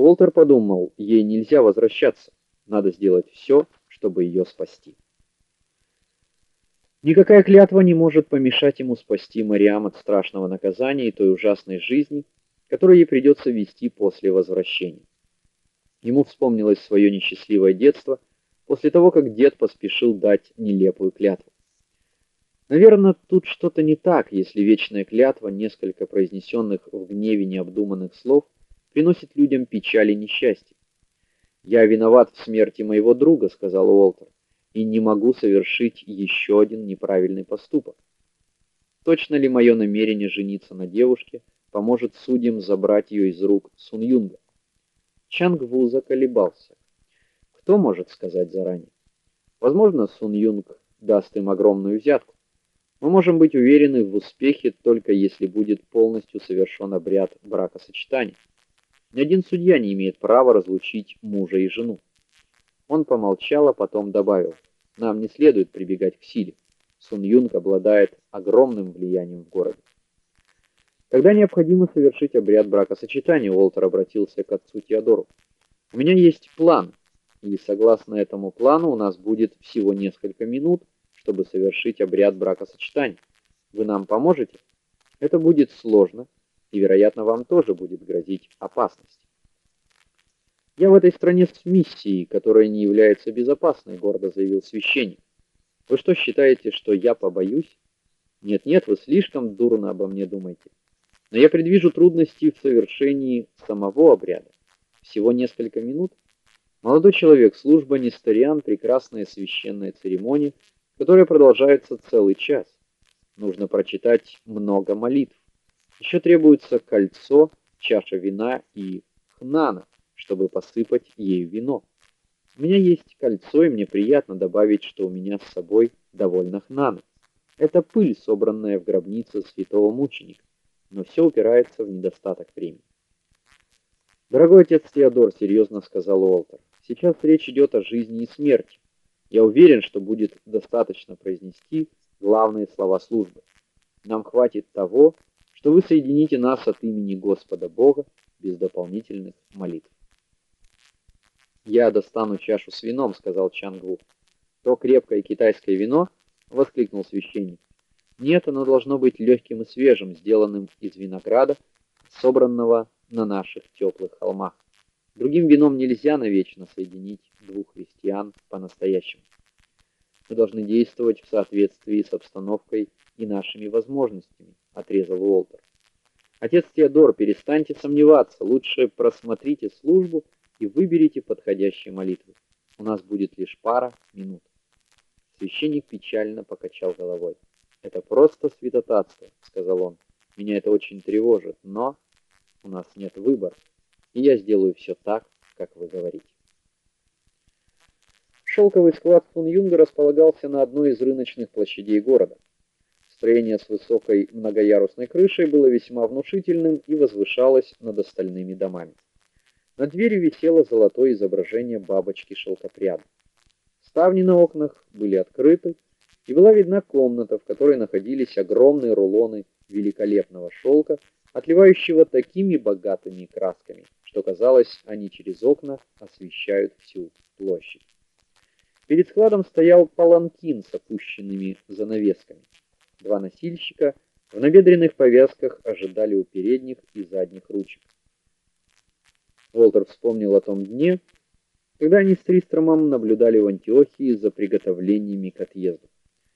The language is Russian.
Уолтер подумал, ей нельзя возвращаться. Надо сделать все, чтобы ее спасти. Никакая клятва не может помешать ему спасти Мариам от страшного наказания и той ужасной жизни, которую ей придется вести после возвращения. Ему вспомнилось свое несчастливое детство после того, как дед поспешил дать нелепую клятву. Наверное, тут что-то не так, если вечная клятва, несколько произнесенных в гневе необдуманных слов, приносит людям печаль и несчастье. Я виноват в смерти моего друга, сказал Уолтер, и не могу совершить еще один неправильный поступок. Точно ли мое намерение жениться на девушке поможет судьям забрать ее из рук Сун Юнга? Чанг Ву заколебался. Кто может сказать заранее? Возможно, Сун Юнг даст им огромную взятку. Мы можем быть уверены в успехе только если будет полностью совершен обряд бракосочетания. Ни один судья не имеет права разлучить мужа и жену. Он помолчал, а потом добавил: "Нам не следует прибегать к силе. Сун Юнг обладает огромным влиянием в городе". Когда необходимо совершить обряд бракосочетания, Уолтер обратился к отцу Теодору. "У меня есть план, и согласно этому плану у нас будет всего несколько минут, чтобы совершить обряд бракосочетания. Вы нам поможете? Это будет сложно, и, вероятно, вам тоже будет грозить опасность. Я в этой стране с миссией, которая не является безопасной, гордо заявил священник. Вы что считаете, что я побоюсь? Нет, нет, вы слишком дурно обо мне думаете. Но я предвижу трудности в совершении самого обряда. Всего несколько минут. Молодой человек, служба Нестариан прекрасная священная церемония, которая продолжается целый час. Нужно прочитать много молитв. Еще требуется кольцо, чаша вина и хнана, чтобы посыпать ею вино. У меня есть кольцо, и мне приятно добавить, что у меня с собой довольно хнана. Это пыль, собранная в гробнице святого мученика, но все упирается в недостаток времени. Дорогой отец Теодор, серьезно сказал Уолтер. Сейчас речь идет о жизни и смерти. Я уверен, что будет достаточно произнести главные слова службы. Нам хватит того, что вы соедините нас от имени Господа Бога без дополнительных молитв. Я достану чашу с вином, сказал Чангу. То крепкое китайское вино, воскликнул священник. Нет, оно должно быть легким и свежим, сделанным из винограда, собранного на наших теплых холмах. Другим вином нельзя навечно соединить двух христиан по-настоящему. Мы должны действовать в соответствии с обстановкой и нашими возможностями, отрезал Уолтер. Отец Теодор, перестаньте сомневаться, лучше просмотрите службу и выберите подходящие молитвы. У нас будет лишь пара минут. Священник печально покачал головой. Это просто святотатство, сказал он. Меня это очень тревожит, но у нас нет выбора, и я сделаю все так, как вы говорите. Шелковый склад Фун Юнга располагался на одной из рыночных площадей города. Строение с высокой многоярусной крышей было весьма внушительным и возвышалось над остальными домами. На двери висело золотое изображение бабочки-шелкопряда. Ставни на окнах были открыты, и была видна комната, в которой находились огромные рулоны великолепного шелка, отливающего такими богатыми красками, что казалось, они через окна освещают всю площадь. Перед складом стоял паланкин с опущенными занавесками. Два носильщика в набедренных повязках ожидали у передних и задних ручек. Волтер вспомнил о том дне, когда они с Тристромом наблюдали в Антиохии за приготовлениями к отъезду.